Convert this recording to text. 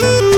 Música